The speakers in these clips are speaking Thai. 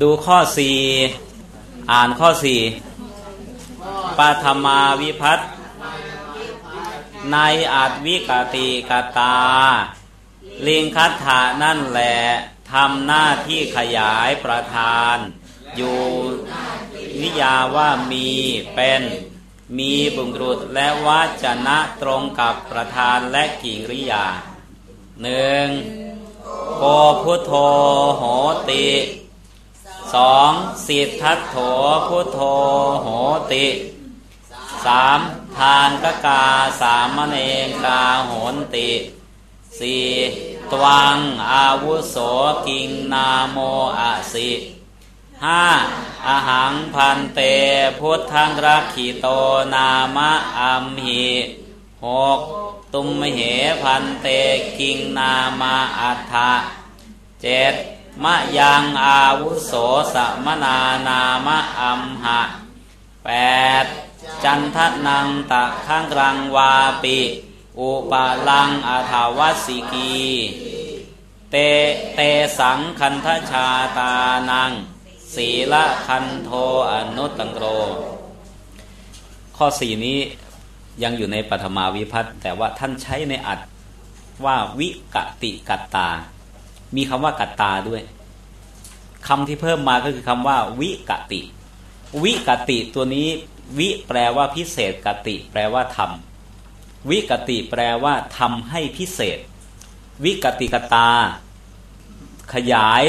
ดูข้อสี่อ่านข้อสี่ปฐมาวิพัตในอัตวิกติกตา ลิงคัตถานั่นแหละทำหน้าที่ขยายประธาน อยู่นิยาว่ามีเป็นมีบุงรุษและวัจนะตรงกับประธานและกิริยาหนึ่งโกพุทโธโหติ สองสิทธัตโถพุทโธโหติสามทานกกาสามเณรกาโหนติสี่ตวังอาวุโสกิงนาโมอาสิห้าอาหังพันเตพุทธังรักขิโตนามะอัมหิหกตุมเหพันเตกิงนามาอัฏฐะเจ็ด มะยังอาวุโสสมนานามะอัมหะแปดจันทนังตะข้างรังวาปิ อุปาลังอาถาวัสิกีเตเตสังคันทชาตานัง ศีละคันโทอนุตังโร ข้อสี่นี้ยังอยู่ในปฐมาวิพัตแต่ว่าท่านใช้ในอัดว่าวิกติกัตตา มีคำว่ากัตตาด้วยคำที่เพิ่มมาก็คือคำว่า วิกติ วิกติตัวนี้ วิแปลว่าพิเศษกติ แปลว่าทำวิกติแปลว่าทำให้พิเศษ วิกติกตา ขยาย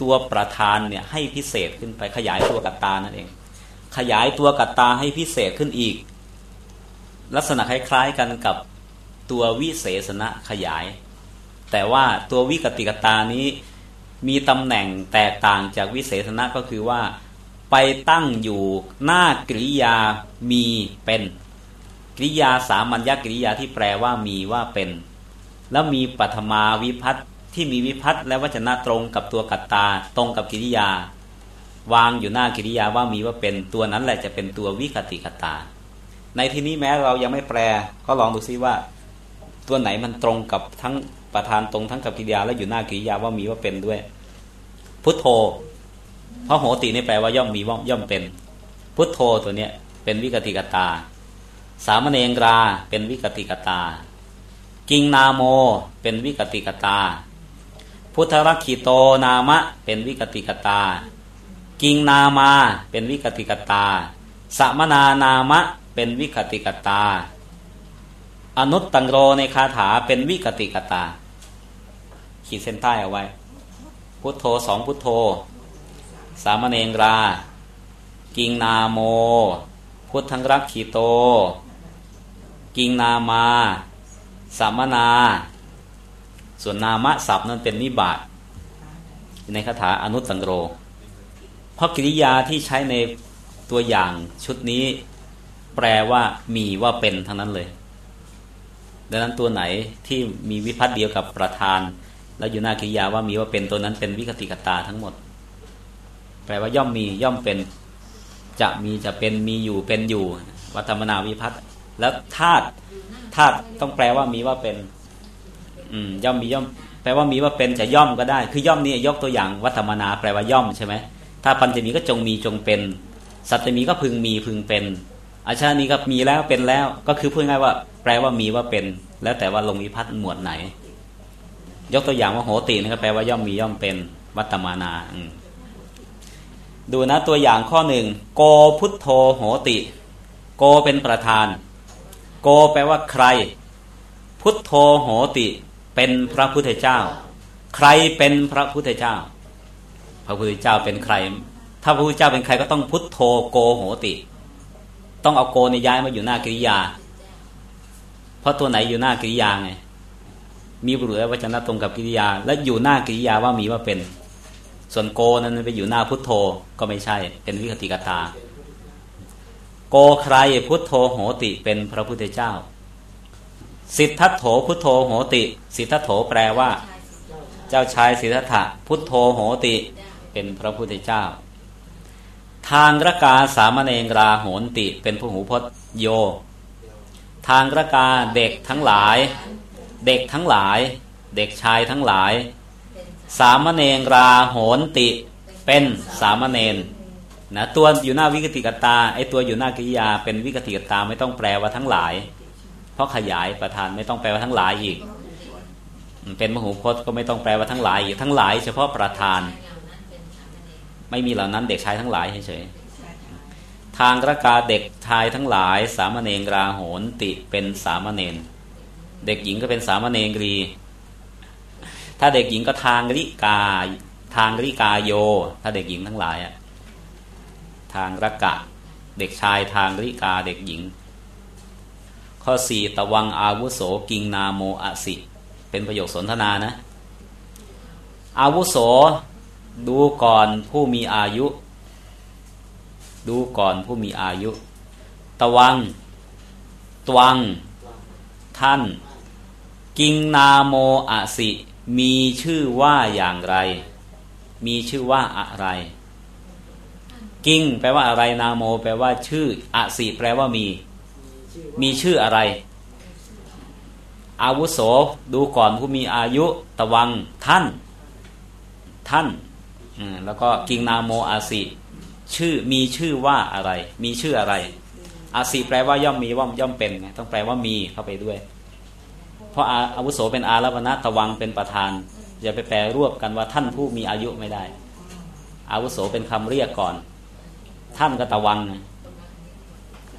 ตัวประธานเนี่ยให้พิเศษขึ้นไปขยายตัวกัตตานั่นเอง ขยายตัวกัตตาให้พิเศษขึ้นอีก ลักษณะคล้ายๆกันกับตัววิเศษณะขยาย แต่ว่าตัววิกติกตานี้มีตำแหน่งแตกต่างจากวิเศษณะก็คือว่า ไปตั้งอยู่หน้ากริยามีเป็นกริยาสามัญญกริยาที่แปลว่ามีว่าเป็น แล้วมีปฐมาวิภัตติที่มีวิภัตติและวจนะตรงกับตัวกัตตาตรงกับกิริยา วางอยู่หน้ากิริยาว่ามีว่าเป็นตัวนั้นแหละจะเป็นตัววิกติกัตตา ในที่นี้แม้เรายังไม่แปล ก็ลองดูซิว่า ตัวไหนมันตรงกับทั้ง ประธานตรงทั้งกับกิริยาและอยู่หน้ากิริยาว่ามีว่าเป็นด้วย พุทโธเพราะโหตินี่แปลว่าย่อมมีว่าย่อมเป็น พุทโธตัวเนี้ยเป็นวิกติกัตตา สามเณรา เป็นวิกติกัตตา กิงนาโม เป็นวิกติกัตตา พุทธรักขิโตนามะ เป็นวิกติกัตตา กิงนามา เป็นวิกติกัตตาสมณานามะ เป็นวิกติกัตตา อนุตตโรในคาถาเป็นวิกติกัตตา ขีดเส้นใต้เอาไว้ พุทโธสองพุทโธ สามเณรา กิงนาโม พุทธังรักขีโต กิงนามา สามนา ส่วนนามะศัพท์นั้นเป็นนิบาตในคาถาอนุตตังโร เพราะกิริยาที่ใช้ในตัวอย่างชุดนี้ แปลว่ามีว่าเป็นทั้งนั้นเลย ดังนั้นตัวไหนที่มีวิพัฒน์เดียวกับประธาน แล้วอยู่หน้ากิริยาว่ามีว่าเป็นตัวนั้นเป็นวิคติกตาทั้งหมด แปลว่าย่อมมีย่อมเป็นจะมีจะเป็นมีอยู่เป็นอยู่ วัฒมนาวิพัฒน์แล้วธาตุธาตุต้องแปลว่ามีว่าเป็น อืม ย่อมมีย่อม แปลว่ามีว่าเป็นจะย่อมก็ได้ คือย่อมนี่ยกตัวอย่างวัฒมนา แปลว่าย่อมใช่ไหมถ้าปัญจมีก็จงมีจงเป็น สัตตมีก็พึงมีพึงเป็นอาชานี้ก็มีแล้วเป็นแล้ว ก็คือพูดง่ายว่า แปลว่ามีว่าเป็น แล้วแต่ว่าลงวิพัฒน์หมวดไหน ยกตัวอย่างว่าโหตินี่ก็แปลว่าย่อมมีย่อมเป็นวัตมานาดูนะตัวอย่างข้อหนึ่งโกพุทโธโหติ โกเป็นประธาน โกแปลว่าใคร พุทโธโหติ เป็นพระพุทธเจ้า ใครเป็นพระพุทธเจ้า พระพุทธเจ้าเป็นใคร ถ้าพระพุทธเจ้าเป็นใครก็ต้องพุทโธโกโหติ ต้องเอาโกในย้ายมาอยู่หน้ากริยา เพราะตัวไหนอยู่หน้ากริยาไง มีบุรุษและวจนะตรงกับกิริยา และอยู่หน้ากริยาว่ามีว่าเป็น ส่วนโกนั้นไปอยู่หน้าพุทโธก็ไม่ใช่ เป็นวิคติกตา โกใครพุทโธโหติเป็นพระพุทธเจ้า สิทธัตโถพุทโธโหติ สิทธัตโถแปลว่า เจ้าชายสิทธัตถะพุทโธโหติ เป็นพระพุทธเจ้า ทางรกาสามเณรราโหนติ เป็นผู้หูพจน์โย ทางรกาเด็กทั้งหลาย เด็กทั้งหลาย เด็กชายทั้งหลาย สามเณรราโหนติ เป็นสามเณรนะตัวอยู่หน้าวิกติกตาไอตัวอยู่หน้ากิริยาเป็นวิกติกตาไม่ต้องแปลว่าทั้งหลาย เพราะขยายประธานไม่ต้องแปลว่าทั้งหลายอีก เป็นมหูพจน์ก็ไม่ต้องแปลว่าทั้งหลายอีกทั้งหลาย เฉพาะประธาน ไม่มีเหล่านั้นเด็กชายทั้งหลายเฉยทางระกาเด็กชายทั้งหลาย สามเณรราโหนติเป็นสามเณร เด็กหญิงก็เป็นสามเณรี ถ้าเด็กหญิงก็ทางริกา ทางริกาโย ถ้าเด็กหญิงทั้งหลายอะทางระกะ เด็กชายทางริกาเด็กหญิง ข้อสี่ตะวังอาวุโสกิงนาโมอสิ เป็นประโยคสนทนานะ อาวุโส ดูก่อนผู้มีอายุ ดูก่อนผู้มีอายุ ตะวังตวัง ท่าน กิงนาโมอสิ มีชื่อว่าอย่างไร มีชื่อว่าอะไร กิงแปลว่าอะไรนาโม แปลว่าชื่ออสิแปลว่ามี มีชื่ออะไร อาวุโสดูก่อนผู้มีอายุตะวังท่าน ท่านแล้วก็กิงนาโมอาสิ ชื่อมีชื่อว่าอะไร มีชื่ออะไรอาสิแปลว่าย่อมมีว่าย่อมเป็นไงต้องแปลว่ามีเข้าไปด้วย เพราะอาวุโสเป็นอารัปณะตะวังเป็นประธาน อย่าไปแปลรวบกันว่าท่านผู้มีอายุไม่ได้ อาวุโสเป็นคำเรียกก่อน ท่านก็ตะวัง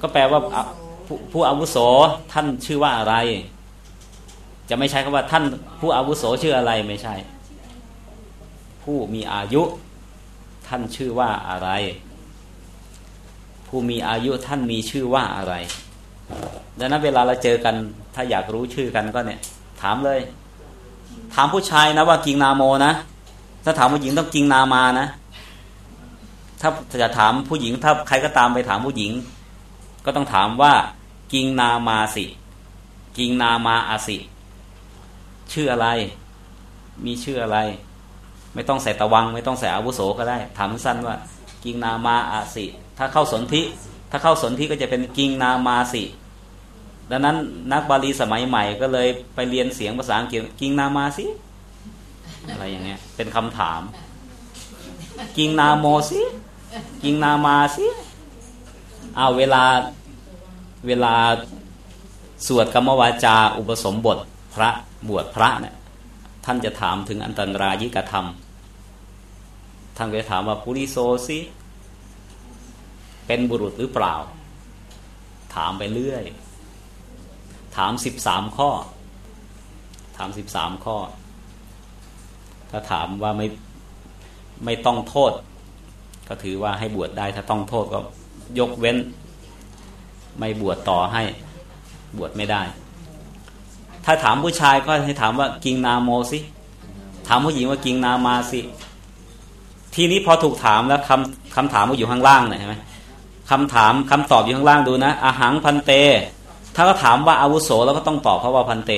ก็แปลว่าผู้อาวุโสท่านชื่อว่าอะไร จะไม่ใช่คำว่าท่านผู้อาวุโสชื่ออะไรไม่ใช่ ผู้มีอายุ ท่านชื่อว่าอะไร ผู้มีอายุท่านมีชื่อว่าอะไร ดังนั้นเวลาเราเจอกัน ถ้าอยากรู้ชื่อกันก็เนี่ย ถามเลย ถามผู้ชายนะว่ากิงนาโมนะถ้าถามผู้หญิงต้องกิงนามานะถ้าจะถามผู้หญิง ถ้าใครก็ตามไปถามผู้หญิง ก็ต้องถามว่า กิงนามาสิ กิงนามาอาสิ ชื่ออะไร มีชื่ออะไร ไม่ต้องใส่ตะวัง ไม่ต้องใส่อาวุโสก็ได้ ถามสั้นว่า กิงนามาอาสิ ถ้าเข้าสนธิ ถ้าเข้าสนธิก็จะเป็นกิงนามาสิดังนั้นนักบาลีสมัยใหม่ก็เลยไปเรียนเสียงภาษาอังกฤษกิงนามาสิอะไรอย่างเงี้ย เป็นคำถาม กิงนาโมสิกิงนามาสิเอาเวลาเวลาสวดกรรมวาจา อุปสมบทพระบวชพระเนี่ยท่านจะถามถึงอันตรายิกธรรม ท่านก็จะถามว่าปุริโซสิ เป็นบุรุษหรือเปล่า ถามไปเรื่อย ถามสิบสามข้อ ถามสิบสามข้อ ถ้าถามว่าไม่ไม่ต้องโทษ ก็ถือว่าให้บวชได้ ถ้าต้องโทษก็ยกเว้น ไม่บวชต่อให้บวชไม่ได้ ถ้าถามผู้ชายก็ให้ถามว่ากิงนาโมสิถามผู้หญิงว่ากิงนามาสิ ทีนี้พอถูกถามแล้วคำคำถามก็อยู่ข้างล่างเห็นไหม คำถามคำตอบอยู่ข้างล่างดูนะอาหังพันเต ถ้าก็ถามว่าอาวุโสแล้วก็ต้องตอบเพราะว่าพันเต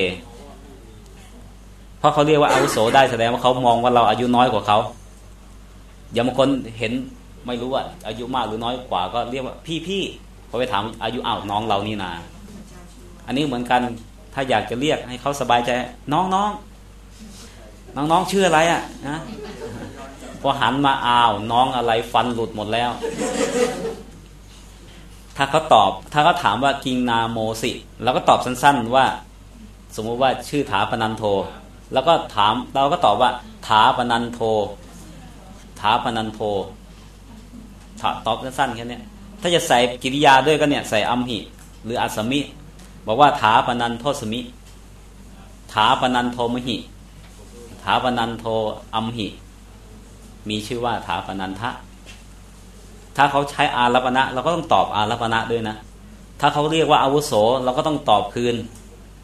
เพราะเขาเรียกว่าอาวุโสได้แสดงว่าเขามองว่าเราอายุน้อยกว่าเขาอย่างบางคนเห็นไม่รู้ว่าอายุมากหรือน้อยกว่า ก็เรียกว่าพี่พี่พอไปถามอายุอ้าวน้องเรานี่นา อันนี้เหมือนกันถ้าอยากจะเรียกให้เขาสบายใจ น้องน้องน้องน้องชื่ออะไรอะนะพอหันมาอ้าว น้องอะไรฟันหลุดหมดแล้ว ถ้าเขาตอบ ถ้าเขาถามว่ากิงนาโมสิเราก็ตอบสั้นๆว่า สมมุติว่าชื่อถาปนันโท แล้วก็ถามเราก็ตอบว่าถาปนันโทถาปนันโทตอบสั้นๆแค่นี้ถ้าจะใส่กิริยาด้วยก็เนี่ยใส่อัมหิ หรืออัสมิ บอกว่าถาปนันโทสมิถาปนันโทมหิถาปนันโทอัมหิ มีชื่อว่าถาปนันทะ ถ้าเขาใช้อารัปณะเราก็ต้องตอบอารัปณะด้วยนะ ถ้าเขาเรียกว่าอาวุโสเราก็ต้องตอบคืน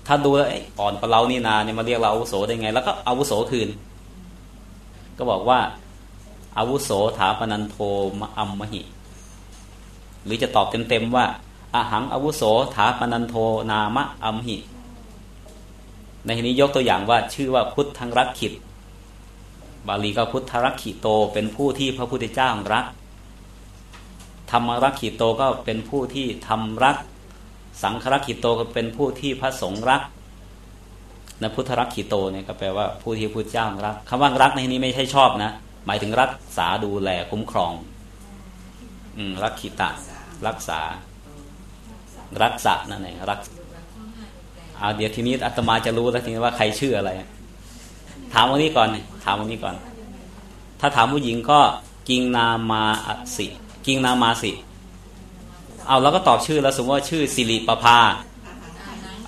ถ้าดูแล้วอ่อนกว่าเรานี่นาเนี่ยมาเรียกเราอาวุโสได้ไง แล้วก็อาวุโสคืน ก็บอกว่าอาวุโสถาปนันโทมอัมมหิ หรือจะตอบเต็มๆว่าอาหังอาวุโสถาปนันโทนามะอัมหิ ในที่นี้ยกตัวอย่างว่าชื่อว่าพุทธังรักขิตบาลีก็พุทธรักขิโตเป็นผู้ที่พระพุทธเจ้ารัก ธรรมรักขิโตก็เป็นผู้ที่ทำรัก สังครักขิโตก็เป็นผู้ที่พระสงฆ์รักนะพุทธรักขิโตเนี่ยก็แปลว่าผู้ที่พุทธเจ้ารักคำว่ารักในที่นี้ไม่ใช่ชอบนะ หมายถึงรักษาดูแลคุ้มครอง อืมรักขิตะ รักษา รักษานั่นเองรักเอาเดี๋ยวทีนี้อาตมาจะรู้แล้วทีนี้ว่าใครชื่ออะไร ถามวันนี้ก่อน ถามวันนี้ก่อน ถ้าถามผู้หญิงก็กิงนามาสิ กิงนามาสิ เอาเราก็ตอบชื่อแล้วสมมติว่าชื่อสิริปภา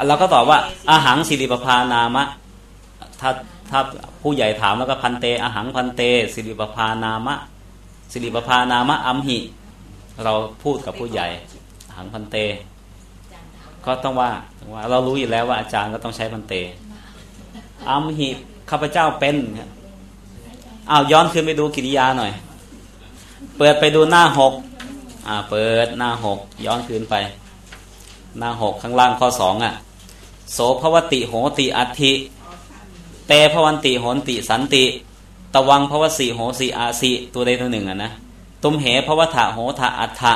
เราก็ตอบว่าอาหารสิริปภานามะ ถ้าถ้าผู้ใหญ่ถามแล้วก็พันเตอาหารพันเต สิริปภานามะ สิริปภานามะอัมหิ เราพูดกับผู้ใหญ่อาหารพันเต ก็ต้องว่าว่า เรารู้อยู่แล้วว่าอาจารย์ก็ต้องใช้พันเตอัมหิข้าพเจ้าเป็นอ้าวย้อนขึ้นไปดูกิริยาหน่อย เปิดไปดูหน้าหกอ่า เปิดหน้าหกย้อนคืนไป หน้าหกข้างล่างข้อสองอะ โสภวติโหติอัติเตภวันติโหนติสันติ ตวังภวสีโหสีอาสีตัวใดตัวหนึ่งอะนะตุมเหภวถะโหทะอัฏฐะ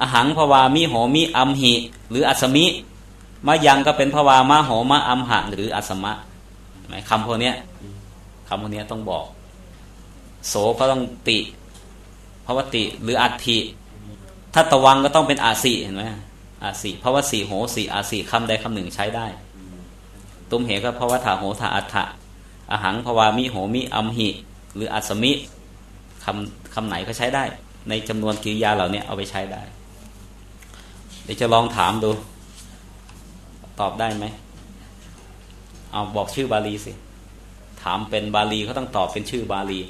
อหังภวามิโหมิอัมหิ หรืออัสมิมายังก็เป็นภวามะโหมะอัมหะ หรืออัสมะคำพวกนี้คำพวกนี้ต้องบอก โสก็ต้องติ ภวติ หรืออัติถ้าตวังก็ต้องเป็นอาสีเห็นไหมอาสีภวสีโหสีอาสีคำใดคำหนึ่งใช้ได้ ตุมเหก็ภวถาโหทาอัฏฐะอหังภวามิโหมิอัมหิ หรืออัสมิคำคำไหนก็ใช้ได้ ในจำนวนกิริยาเหล่านี้เอาไปใช้ได้ เดี๋ยวจะลองถามดู ตอบได้ไหมเอาบอกชื่อบาลีสิ ถามเป็นบาลีเขาต้องตอบเป็นชื่อบาลี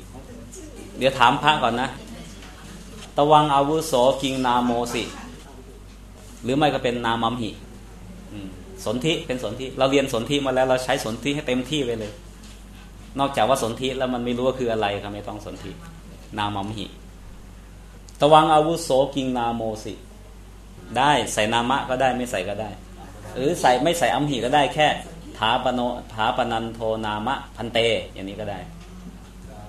เดี๋ยวถามพระก่อนนะ ตวังอาวุโสกิงนาโมสิ หรือไม่ก็เป็นนามัมหิสนธิเป็นสนธิเราเรียนสนธิมาแล้วเราใช้สนธิให้เต็มที่ไปเลย นอกจากว่าสนธิแล้วมันไม่รู้ว่าคืออะไรครับไม่ต้องสนธินามัมหิ ตวังอาวุโสกิงนาโมสิ ได้ใส่นามะก็ได้ไม่ใส่ก็ได้ หรือใส่ไม่ใส่อัมหิก็ได้แค่ถาปโนถาปนันโทนามะพันเต อย่างนี้ก็ได้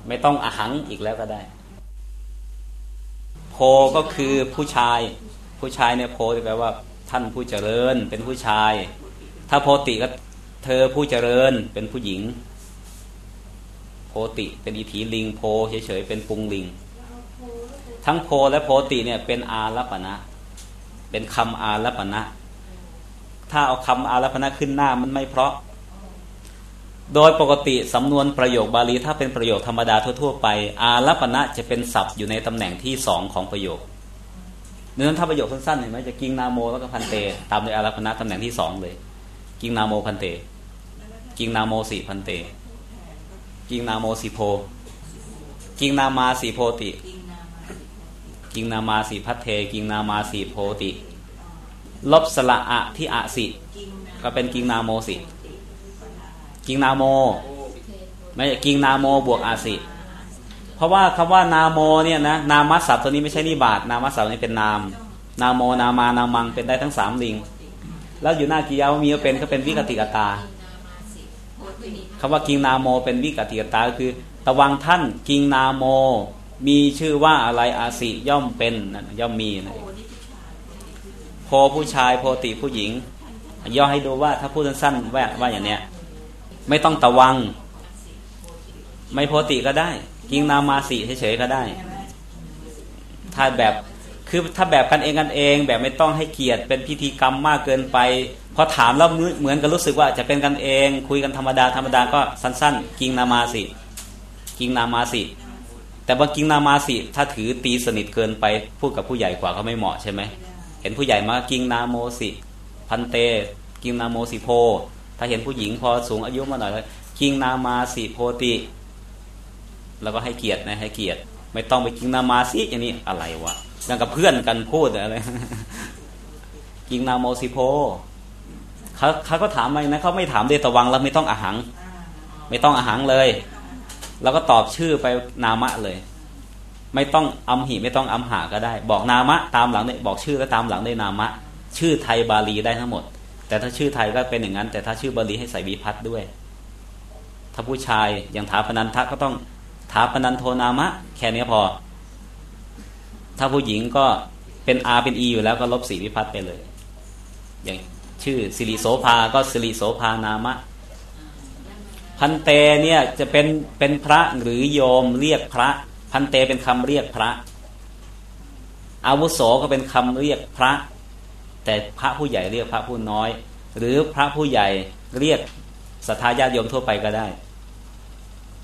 ไม่ต้องอหังอีกแล้วก็ได้ โพก็คือผู้ชาย ผู้ชายเนี่ยโพแปลว่า ท่านผู้เจริญ เป็นผู้ชาย ถ้าโพติก็เธอผู้เจริญเป็นผู้หญิง โพติเป็นอิทธิลิง โพเฉยๆเป็นปุงลิง ทั้งโพและโพติเนี่ยเป็นอารัปณะเป็นคำอารัปณะถ้าเอาคำอารัปณะขึ้นหน้ามันไม่เพราะ โดยปกติสำนวนประโยคบาลีถ้าเป็นประโยคธรรมดาทั่วๆไป อารัปณะจะเป็นศัพท์อยู่ในตำแหน่งที่สองของประโยคเนื้อถ้าประโยคสั้นๆเห็นไหมจะกิงนาโมแล้วก็พันเต ตามด้วยอารัปณะตำแหน่งที่สองเลย กิงนาโมพันเต กิงนาโมสีพันเต กิงนาโมสีโพ กิงนามาสีโพติ กิงนามาสีพัทเท กิงนามาสีโพติ ลบสละอะที่อะสิก็เป็นกิงนาโมสิ กิงนาโม ไม่กิงนาโมบวกอาสิเพราะว่าคำว่านาโมเนี่ยนะนามัสสับตัวนี้ไม่ใช่นิบาตนามัสสับนี้เป็นนาม นาโมนามานามังเป็นได้ทั้งสามลิง แล้วอยู่หน้ากิยาวมีก็เป็นก็เป็นวิกติกตาคำว่ากิงนาโมเป็นวิกติกตาคือตะวังท่านกิงนาโม มีชื่อว่าอะไรอาสิย่อมเป็นย่อมมีนะโพผู้ชายโพติผู้หญิงย่อให้ดูว่าถ้าพูดสั้นๆว่าว่าอย่างเนี้ย ไม่ต้องตะวัง ไม่โพติก็ได้ กิงนามาสีเฉยๆก็ได้ ถ้าแบบคือถ้าแบบกันเองกันเอง แบบไม่ต้องให้เกียรติเป็นพิธีกรรมมากเกินไปพอถามแล้วเหมือนกับรู้สึกว่าจะเป็นกันเอง คุยกันธรรมดาธรรมดาก็สั้น ๆ กิงนามาสิกิงนามาสิแต่บางกิงนามาสิถ้าถือตีสนิทเกินไป พูดกับผู้ใหญ่กว่าก็ไม่เหมาะใช่ไหมเห็นผู้ใหญ่มากิงนาโมสิพันเต กิงนาโมสิโพ ถ้าเห็นผู้หญิงพอสูงอายุมาหน่อยแล้วกิงนามาสิโพติ แล้วก็ให้เกียรตินะให้เกียรติ ไม่ต้องไปกิงนามาสิอย่างนี้อะไรวะยังกับเพื่อนกันพูดอะไรกิงนาโมสิโพเขาเขาก็ถามมานะเขาไม่ถามเดตวังแล้วไม่ต้องอาหัง ไม่ต้องอาหังเลย แล้วก็ตอบชื่อไปนามะเลย ไม่ต้องอัมหิไม่ต้องอัมหาก็ได้ บอกนามะ ตามหลังได้บอกชื่อแล้วตามหลังได้นามะ ชื่อไทยบาลีได้ทั้งหมด แต่ถ้าชื่อไทยก็เป็นอย่างนั้น แต่ถ้าชื่อบาลีให้ใส่บีพัดด้วย ถ้าผู้ชายอย่างถาปนันทะก็ต้องถาปนันโทนามะ แค่นี้พอ ถ้าผู้หญิงก็เป็นอาเป็นอีอยู่แล้วก็ลบสีวิพัฒน์ไปเลย อย่างชื่อสิริโสภาก็สิริโสภานามะ พันเตเนี่ยจะเป็นเป็นพระหรือโยมเรียกพระ พันเตเป็นคำเรียกพระอาวุโสก็เป็นคำเรียกพระ แต่พระผู้ใหญ่เรียกพระผู้น้อย หรือพระผู้ใหญ่เรียกสัทธาญาติโยมทั่วไปก็ได้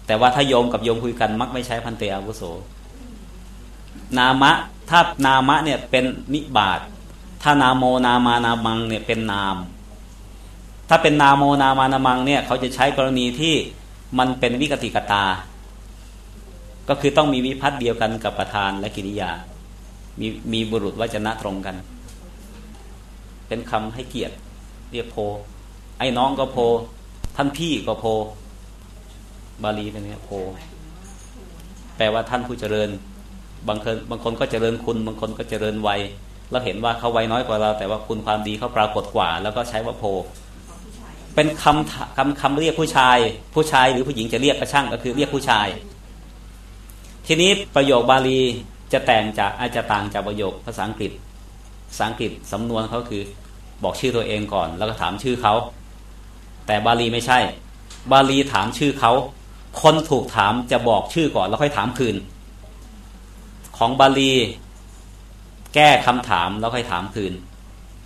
แต่ว่าถ้าโยมกับโยมคุยกันมักไม่ใช้พันเตอาวุโส นามะถ้านามะเนี่ยเป็นนิบาตถ้านาโมนามานามังเนี่ยเป็นนาม ถ้าเป็นนาโมนามานามังเนี่ยเขาจะใช้กรณีที่มันเป็นวิกติกตา ก็คือต้องมีวิพัฒน์เดียวกันกับประธานและกิริยา มีมีบุรุษวจนะตรงกัน เป็นคำให้เกียรติ เรียกโพ ไอ้น้องก็โพ ท่านพี่ก็โพ บาลีเป็นเนี้โพ แปลว่าท่านผู้เจริญ บางคนบางคนก็เจริญคุณ บางคนก็เจริญวัยเราเห็นว่าเขาไวน้อยกว่าเรา แต่ว่าคุณความดีเขาปรากฏกว่า แล้วก็ใช้ว่าโพ เป็นคำคำคำเรียกผู้ชาย ผู้ชายหรือผู้หญิงจะเรียกกระช่างก็คือเรียกผู้ชาย ทีนี้ประโยคบาลีจะแต่งจากอาจจะต่างจากประโยคภาษาอังกฤษ ภาษาอังกฤษสำนวนเขาคือบอกชื่อตัวเองก่อน แล้วก็ถามชื่อเขา แต่บาลีไม่ใช่ บาลีถามชื่อเขา คนถูกถามจะบอกชื่อก่อน แล้วค่อยถามคืน ของบาลี แก้คำถามแล้วค่อยถามคืน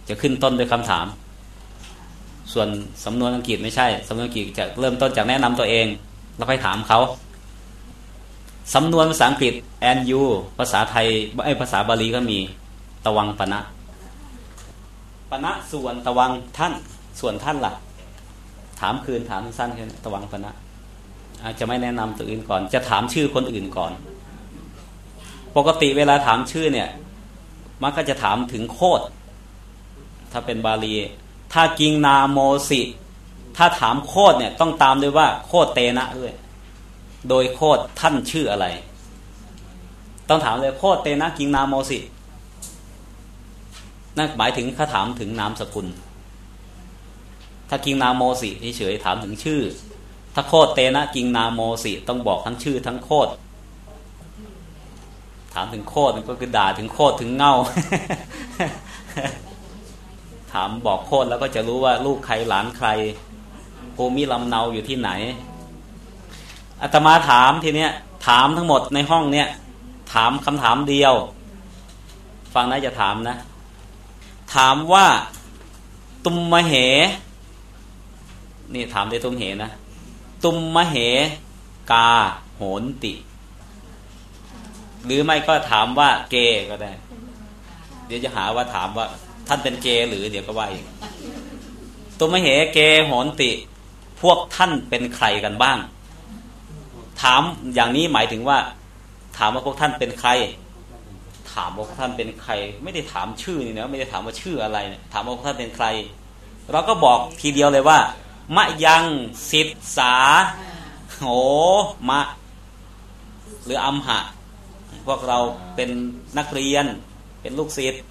จะขึ้นต้นด้วยคำถาม ส่วนสำนวนอังกฤษไม่ใช่สำนวนอังกฤษจะเริ่มต้นจากแนะนำตัวเอง แล้วค่อยถามเขาสำนวนภาษาอังกฤษ and you ภาษาไทยไอภาษาบาลีก็มีตะวังปณะ ปณะส่วนตะวังท่าน ส่วนท่านละ่ะ ถามคืนถามสั้นแค่ตะวังปณะอาจจะไม่แนะนำตัวอื่นก่อน จะถามชื่อคนอื่นก่อน ปกติเวลาถามชื่อเนี่ย มันก็จะถามถึงโคดถ้าเป็นบาลี ถ้ากิงนาโมสิ ถ้าถามโคดเนี่ยต้องตามด้วยว่า โคดเตนะด้วย โดยโคดท่านชื่ออะไร ต้องถามเลยโคดเตนะกิงนาโมสิ นั่นหมายถึงเขาถามถึงนามสกุล ถ้ากิงนาโมสิเฉยถามถึงชื่อ ถ้าโคดเตนะกิงนาโมสิต้องบอกทั้งชื่อทั้งโคดถามถึงโคตก็คือด่าถึงโคตถึงเง่า ถามบอกโคตแล้วก็จะรู้ว่าลูกใครหลานใครภูมิลำเนาอยู่ที่ไหนอาตมาถามทีเนี้ยถามทั้งหมดในห้องเนี้ยถามคำถามเดียว ฟังนะจะถามนะ ถามว่าตุมมะเห นี่ถามได้ตุมเหนะ ตุมมะเห กาโหนติ หรือไม่ก็ถามว่าเกย์ก็ได้ เดี๋ยวจะหาว่าถามว่า ท่านเป็นเกย์หรือเดี๋ยวก็ว่าอีกตัวมเหเกโหนติ พวกท่านเป็นใครกันบ้าง ถามอย่างนี้หมายถึงว่า ถามว่าพวกท่านเป็นใคร ถามว่าพวกท่านเป็นใคร ไม่ได้ถามชื่อนี่นะไม่ได้ถามว่าชื่ออะไรถามว่าพวกท่านเป็นใคร เราก็บอกทีเดียวเลยว่ามะยังสิทสาโหมะ หรืออัมหะ พวกเราเป็นนักเรียน เป็นลูกศิษย์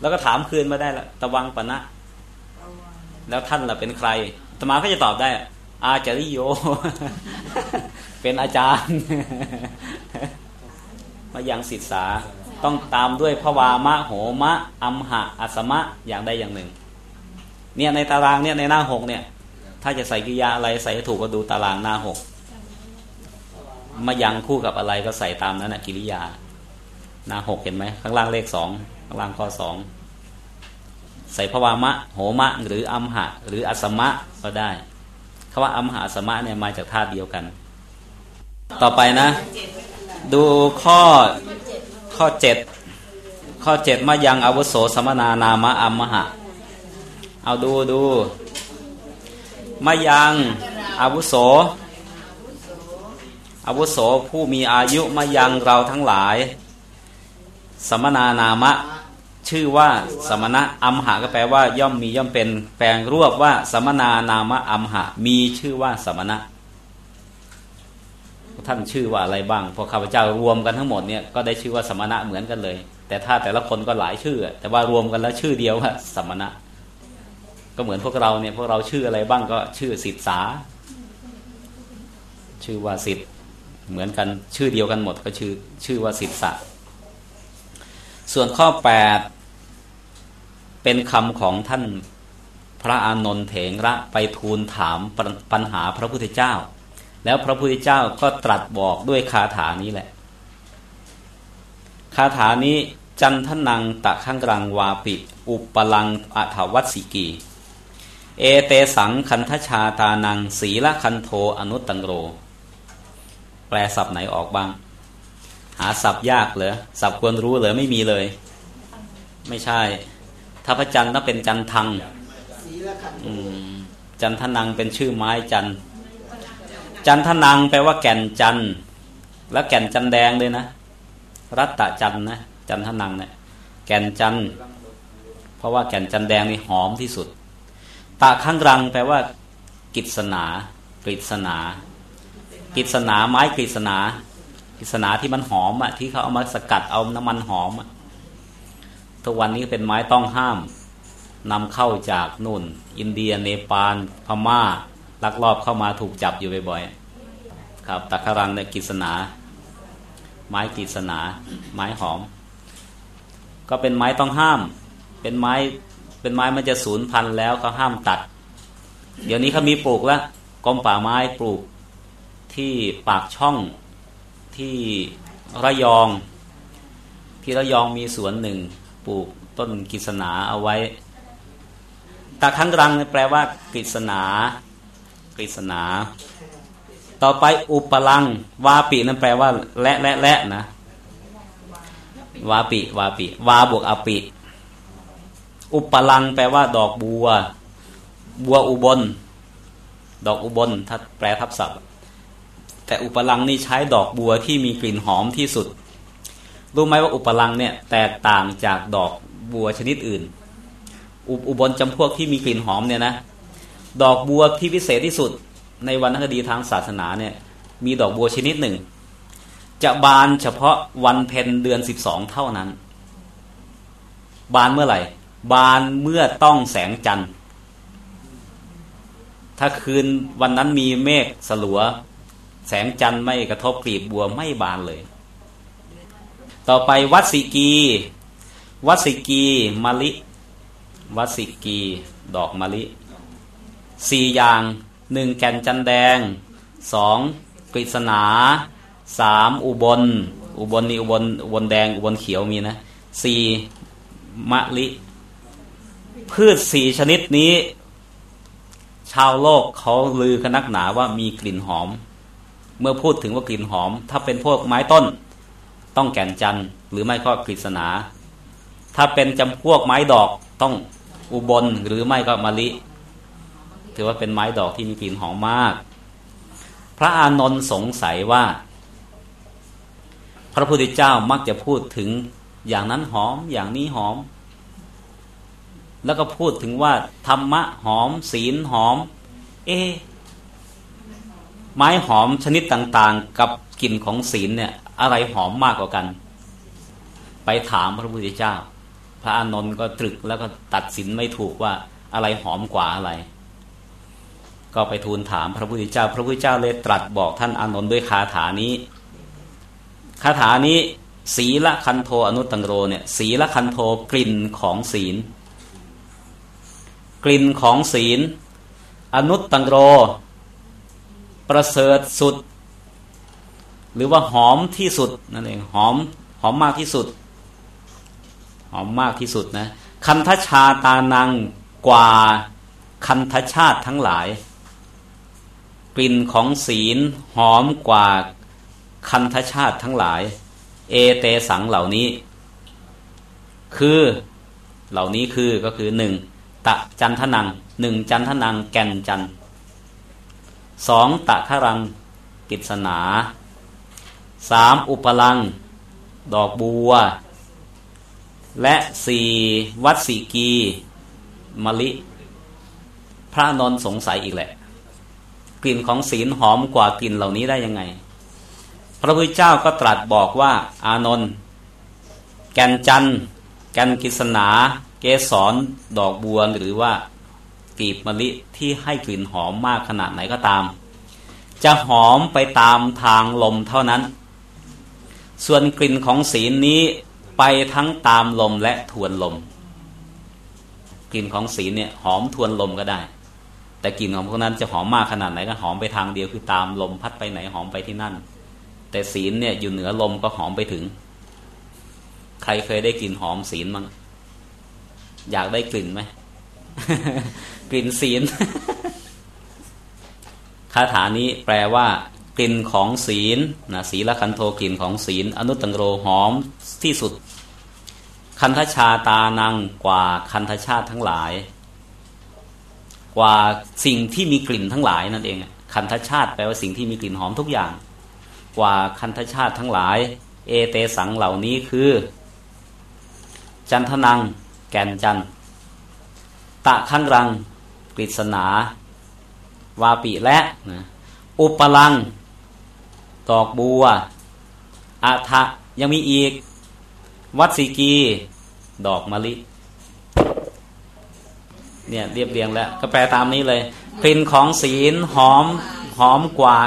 แล้วก็ถามคืนมาได้ละตะวังปณะแล้วท่านล่ะเป็นใครตมาก็จะตอบได้ อาจาริโย เป็นอาจารย์ มายังศิษษา ต้องตามด้วยพระวามะโหมะอัมหะอัสมะอย่างใดอย่างหนึ่ง เนี่ยในตารางเนี่ยในหน้าหกเนี่ย ถ้าจะใส่กิยาอะไรใส่ถูกก็ดูตารางหน้าหกมายังคู่กับอะไรก็ใส่ตามนั้นนะกิริยา หน้าหกเห็นไหมข้างล่างเลขสองข้างล่างข้อสองใส่พวามะ โหมะ หรืออัมหะ หรืออัสมะก็ได้คาว่าอัมหะอัสมะเนี่ยมาจากธาตุเดียวกัน ต่อไปนะ ดูข้อ ข้อเจ็ดข้อเจ็ดมายังอาวุโสสมนานามะอัมหะ เอาดูดูมายังอาวุโสอาวุโสผู้มีอายุมายังเราทั้งหลาย สมนานามะ ชื่อว่าสมณะอัมหะก็แปลว่า ย่อมมีย่อมเป็นแปลงรวบว่า สมนานามะอัมหะ มีชื่อว่าสมณะ ท่านชื่อว่าอะไรบ้าง พอข้าพเจ้ารวมกันทั้งหมดเนี่ยก็ได้ชื่อว่าสมณะเหมือนกันเลย แต่ถ้าแต่ละคนก็หลายชื่อ แต่ว่ารวมกันแล้วชื่อเดียวว่าสมณะ ก็เหมือนพวกเราเนี่ยพวกเราชื่ออะไรบ้างก็ชื่อสิทธาชื่อว่าสิทธเหมือนกันชื่อเดียวกันหมดก็ชื่อชื่อว่าสิทธะส่วนข้อแปดเป็นคำของท่านพระอานนท์เถงระไปทูลถามปัญหาพระพุทธเจ้า แล้วพระพุทธเจ้าก็ตรัสบอกด้วยคาถานี้แหละ คาถานี้จันทนังตะข้างกลางวาปิ อุปลังอัถวัตสิกี เอเตสังคันทชาตานัง ศีละคันโทอนุตังโร แปลศัพท์ไหนออกบ้าง หาศัพท์ยากเหรอศัพท์ควรรู้เหรอไม่มีเลย ไม่ใช่ถ้าพระจันทร์ต้องเป็นจันทังจันทนังเป็นชื่อไม้จัน จันทนังแปลว่าแก่นจันแล้วแก่นจันแดงเลยนะ รัตตะจันนะจันทนังเนี่ยแก่นจันเพราะว่าแก่นจันแดงนี่หอมที่สุดตาข้างรังแปลว่า กิศนากฤษณากิศนาไม้กฤษณากิศนาที่มันหอมอะที่เขาเอามาสกัดเอาน้ำมันหอมอะทุกวันนี้เป็นไม้ต้องห้ามนำเข้าจากนู่น อินเดียเนปาลพม่า ลักลอบเข้ามาถูกจับอยู่บ่อยๆครับตะครังในกิศนาไม้กิศนาไม้หอม ก็เป็นไม้ต้องห้าม เป็นไม้เป็นไม้มันจะสูญพันธุ์แล้วก็ห้ามตัด เดี๋ยวนี้เขามีปลูกแล้วกรมป่าไม้ปลูกที่ปากช่องที่ระยอง ที่ระยองมีสวนหนึ่งปลูกต้นกิษณาเอาไว้ตาคังรังแปลว่ากฤษณา กฤษณา ต่อไปอุปลัง วาปินั่นแปลว่า และและและนะ วาปิวาปิวาบวกอปิ อุปลังแปลว่าดอกบัว บัวอุบล ดอกอุบลถ้าแปลทับศัพท์ แต่อุปลังนี่ใช้ดอกบัวที่มีกลิ่นหอมที่สุด รู้ไหมว่าอุปลังเนี่ยแตกต่างจากดอกบัวชนิดอื่น อุบลจำพวกที่มีกลิ่นหอมเนี่ยนะ ดอกบัวที่พิเศษที่สุด ในวรรณคดีทางศาสนาเนี่ยมีดอกบัวชนิดหนึ่ง จะบานเฉพาะวันเพ็ญเดือนสิบสองเท่านั้น บานเมื่อไหร่ บานเมื่อต้องแสงจันทร์ ถ้าคืนวันนั้นมีเมฆสลัว แสงจันทร์ไม่กระทบกลีบบัวไม่บานเลย ต่อไปวัดสิกี วัดสิกีมะลิ วัสิกี ดอกมะลิ สี่อย่างหนึ่งแก่นจันแดงสองกฤษณาสามอุบล อุบลนี่อุบลอุบลแดงอุบลเขียวมีนะสี่มะลิ พืชสี่ชนิดนี้ ชาวโลกเขาลือคนักหนาว่ามีกลิ่นหอม เมื่อพูดถึงว่ากลิ่นหอม ถ้าเป็นพวกไม้ต้น ต้องแก่นจันหรือไม่ก็กฤษณา ถ้าเป็นจำพวกไม้ดอกต้องอุบลหรือไม่ก็มะลิ ถือว่าเป็นไม้ดอกที่มีกลิ่นหอมมาก พระอานนท์สงสัยว่า พระพุทธเจ้ามักจะพูดถึงอย่างนั้นหอมอย่างนี้หอม แล้วก็พูดถึงว่า ธรรมะหอม ศีลหอม เอ ไม้หอมชนิดต่างๆ กับกลิ่นของศีลเนี่ย อะไรหอมมากกว่ากัน ไปถามพระพุทธเจ้า พระอานนท์ก็ตรึกแล้วก็ตัดสินไม่ถูกว่าอะไรหอมกว่าอะไร ก็ไปทูลถามพระพุทธเจ้า พระพุทธเจ้าเลยตรัสบอกท่านอานนท์ด้วยคาถานี้คาถานี้สีละคันโทอนุตังโรเนี่ยสีละคันโทกลิ่นของศีล กลิ่นของศีล อนุตังโร ประเสริฐสุด หรือว่าหอมที่สุดนั่นเองหอมหอมมากที่สุด หอมมากที่สุดนะคันทชาตานังกว่าคันทชาติทั้งหลาย กลิ่นของศีลหอมกว่าคันทชาติทั้งหลาย เอเตสังเหล่านี้ คือเหล่านี้คือก็คือหนึ่งตะจันทนังหนึ่งจันทนังแก่นจันสองตะขรังกิศนาสามอุปลัง ดอกบัว และสี่วัดสีกีมะลิ พระนนสงสัยอีกแหละ กลิ่นของศีลหอมกว่ากลิ่นเหล่านี้ได้ยังไง พระพุทธเจ้าก็ตรัสบอกว่า อานนท์แกนจันแกนกิษณาเกสรดอกบัวหรือว่ากีบมะลิที่ให้กลิ่นหอมมากขนาดไหนก็ตาม จะหอมไปตามทางลมเท่านั้น ส่วนกลิ่นของศีลนี้ไปทั้งตามลมและทวนลม กลิ่นของศีลเนี่ยหอมทวนลมก็ได้ แต่กลิ่นของพวกนั้นจะหอมมากขนาดไหนก็หอมไปทางเดียวคือตามลมพัดไปไหนหอมไปที่นั่น แต่ศีลเนี่ยอยู่เหนือลมก็หอมไปถึง ใครเคยได้กลิ่นหอมศีลมั้งอยากได้กลิ่นไหมกลิ่นศีลคาถานี้แปลว่ากลิ่นของศีลนะศีลคันโทกลิ่นของศีล อนุตังโรหอมที่สุด คันธชาตานังกว่าคันธชาติทั้งหลาย กว่าสิ่งที่มีกลิ่นทั้งหลายนั่นเองคันธชาติแปลว่าสิ่งที่มีกลิ่นหอมทุกอย่าง กว่าคันธชาติทั้งหลาย เอเตสังเหล่านี้คือ จันทนัง แกนจันตะขังรังกฤษณาวาปิและนะอุปลังดอกบัวอาทะยังมีอีก วัดสีกี ดอกมะลิ เนี่ยเรียบเรียงแล้วก็แปลตามนี้เลย กลิ่นของศีลหอมหอมกว่า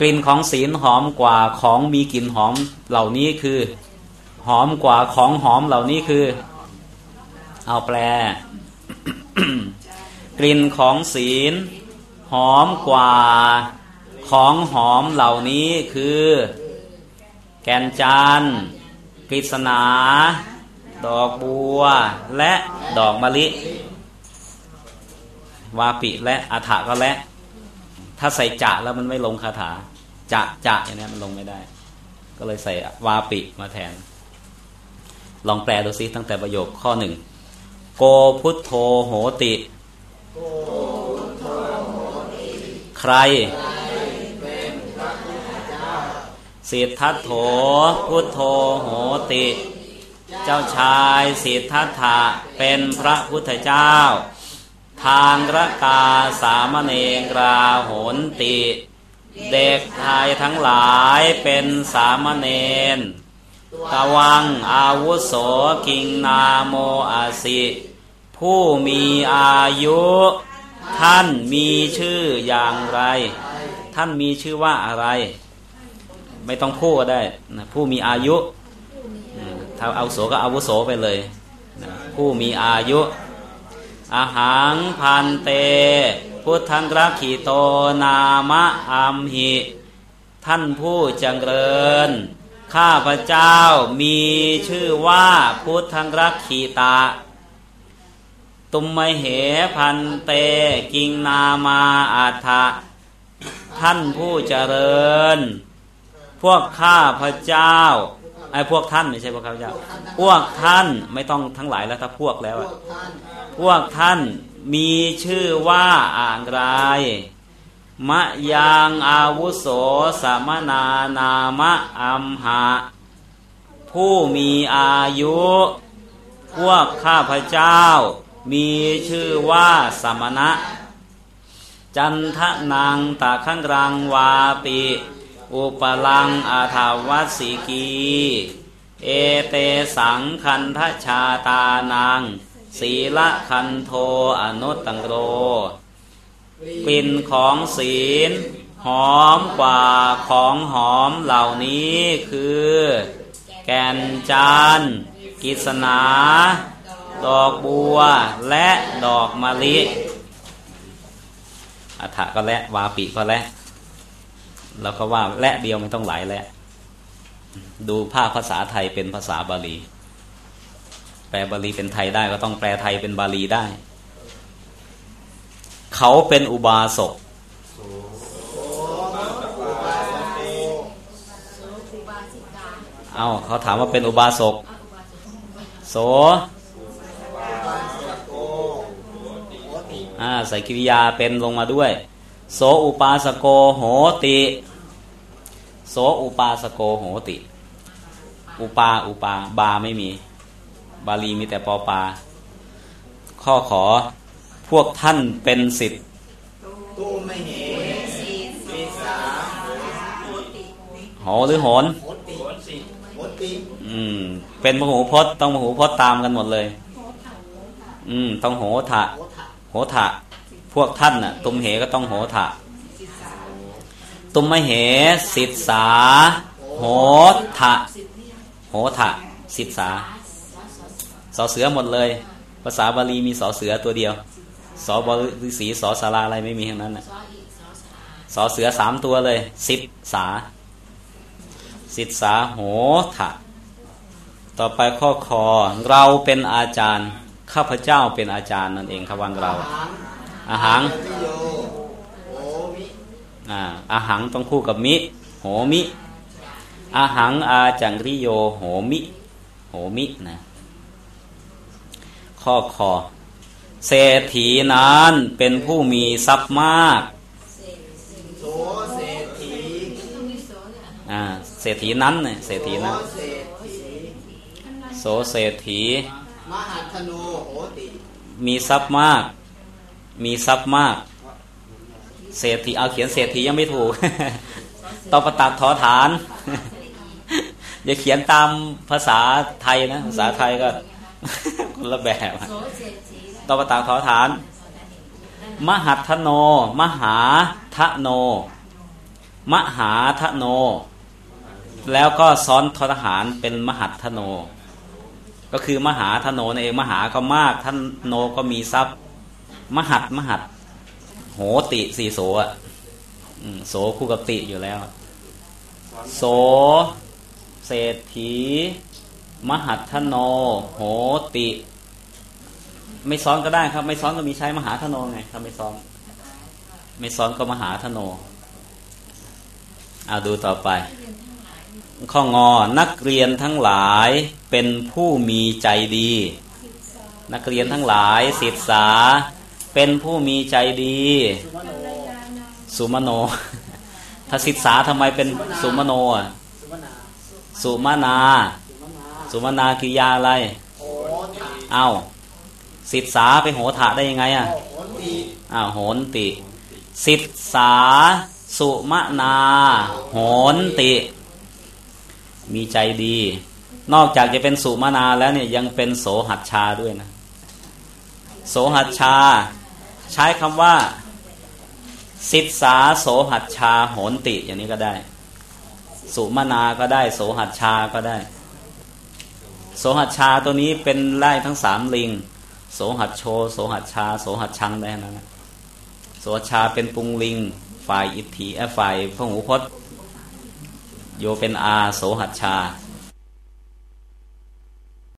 กลิ่นของศีลหอมกว่าของมีกลิ่นหอมเหล่านี้คือ หอมกว่าของหอมเหล่านี้คือ เอาแปล กลิ่นของศีลหอมกว่าของหอมเหล่านี้คือ แกนจานกฤษณา ดอกบัว และดอกมะลิ วาปิและอัฐะก็และ ถ้าใส่จะแล้วมันไม่ลงคาถา จะจะอย่างนี้มันลงไม่ได้ ก็เลยใส่วาปิมาแทน ลองแปลดูซิตั้งแต่ประโยคข้อหนึ่งโกพุทโธโหติ ใครสิทธัตโถพุทโธโหติ เจ้าชายสิทธัตถะเป็นพระพุทธเจ้า ทางระกาสามเณราโหนติ เด็กไทยทั้งหลายเป็นสามเณรตะวังอาวุโสกิงนาโมอาสิ ผู้มีอายุ ท่านมีชื่ออย่างไร ท่านมีชื่อว่าอะไร ไม่ต้องพูดก็ได้นะผู้มีอายุถ้าเอาโสก็อาวุโสไปเลยนะผู้มีอายุ อาหารพันเต พุทธังรักขีโตนามะอัมหิ ท่านผู้จังเริญ ข้าพระเจ้ามีชื่อว่าพุทธังรักขีตา ตุมมเหพันเตกิงนามาอาทะท่านผู้เจริญ พวกข้าพระเจ้าไอ้พวกท่านไม่ใช่พวกข้าพเจ้า พวกท่านไม่ต้องทั้งหลายแล้วถ้าพวกแล้ว พวกท่านมีชื่อว่าอะไร มะยังอาวุโสสมนานามะอัมหะ ผู้มีอายุ พวกข้าพเจ้า มีชื่อว่าสมณะ จันทนางตาขังรังวาปีอุปลังอาทาวัสิกี เอเตสังคันทชาตานัง ศีละคันโทอนุตตังโรปิ่นของศีล หอมกว่าของหอมเหล่านี้คือ แกนจานกิษณา ดอกบัวและดอกมะลิอัฐก็และวาปิก็และ แล้วก็ว่าและเดียวไม่ต้องหลายและ ดูภาคภาษาไทยเป็นภาษาบาลี ลบาลีเป็นไทยได้ก็ต้องแปลไทยเป็นบาลีได้ เขาเป็นอุบาสกเอาเขาถามว่าเป็นอุบาสกโสอ่าใส่กิริยาเป็นลงมาด้วย โสอุปาสโกโหติ โสอุปาสโกโหติ อุปาอุปาบาไม่มี บาลีมีแต่ปอปา ข้อขอพวกท่านเป็นสิทธิ์หอหรือโหนอืม เป็นมหูพจน์ต้องมหูพจน์ตามกันหมดเลย อืม ต้องโหทะโหทะพวกท่านน่ะ ตุมเหก็ต้องโหถะ ตุมไม่เหสิทสาโหทะโหทะสิทสา สอเสือหมดเลย ภาษาบาลีมีสอเสือตัวเดียวสอบฤษีสอสาราอะไรไม่มีทั้งนั้นนะสอเสือสามตัวเลย สิบสา สิทสาโหทะต่อไปข้อคอเราเป็นอาจารย์ ข้าพเจ้าเป็นอาจารย์นั่นเองคำวังเรา อาหารอ่าอาหารต้องคู่กับมิ โหมิ อาหารอาจังริโย โหมิ โหมินะ ข้อคอเศรษฐีนั้นเป็นผู้มีทรัพย์มากโสเศรษฐีอ่าเศรษฐีนั้นเนี่ยเศรษฐีนั้นโสเศรษฐีมหัทโนโหติมีทรัพย์มาก มีทรัพย์มาก เศรษฐีเอาเขียนเศรษฐียังไม่ถูกต้องประตักทอฐาน อย่าเขียนตามภาษาไทยนะ ภาษาไทยก็ คนละแบบตอประตักทอฐาน มหัทโน มหาทะโน มหาทะโน แล้วก็ซ้อนทอทหารเป็นมหัทโน ก็คือมหาธโนนเองมหาก็มากท่านโนก็มีทรัพย์ มหัดมหัดโหติสี่โสอะโสคู่กับติอยู่แล้ว โสเศรษฐี มหัทโน โหติ ไม่ซ้อนก็ได้ครับ ไม่ซ้อนก็มีใช้มหาธโนไงถ้าไม่ซ้อน ไม่ซ้อนก็มหาธโนเอาดูต่อไป ข้องอ นักเรียนทั้งหลายเป็นผู้มีใจดี นักเรียนทั้งหลายศิษาเป็นผู้มีใจดี สุมโน ถ้าศิษาทำไมเป็นสุมโนอะสุมานา สุมานาคือยาอะไรเอาศิษาไปโหถะได้ยังไงอะอ้าวโหนติศิษาสุมานาโหนติ มีใจดี นอกจากจะเป็นสุมานาแล้วเนี่ยยังเป็นโสหัดชาด้วยนะ โสหัดชา ใช้คำว่า สิทธาโสหัดชาโหนติ อย่างนี้ก็ได้ สุมานาก็ได้ โสหัดชาก็ได้ โสหัดชาตัวนี้เป็นไล่ทั้งสามลิง โสหัชโช โสหัดชา โสหัดชังได้นะ โสหัดชาเป็นปุงลิง ฝ่ายอิทธิฝ่ายพระหูพจน์โยเป็นอา โสหัชชา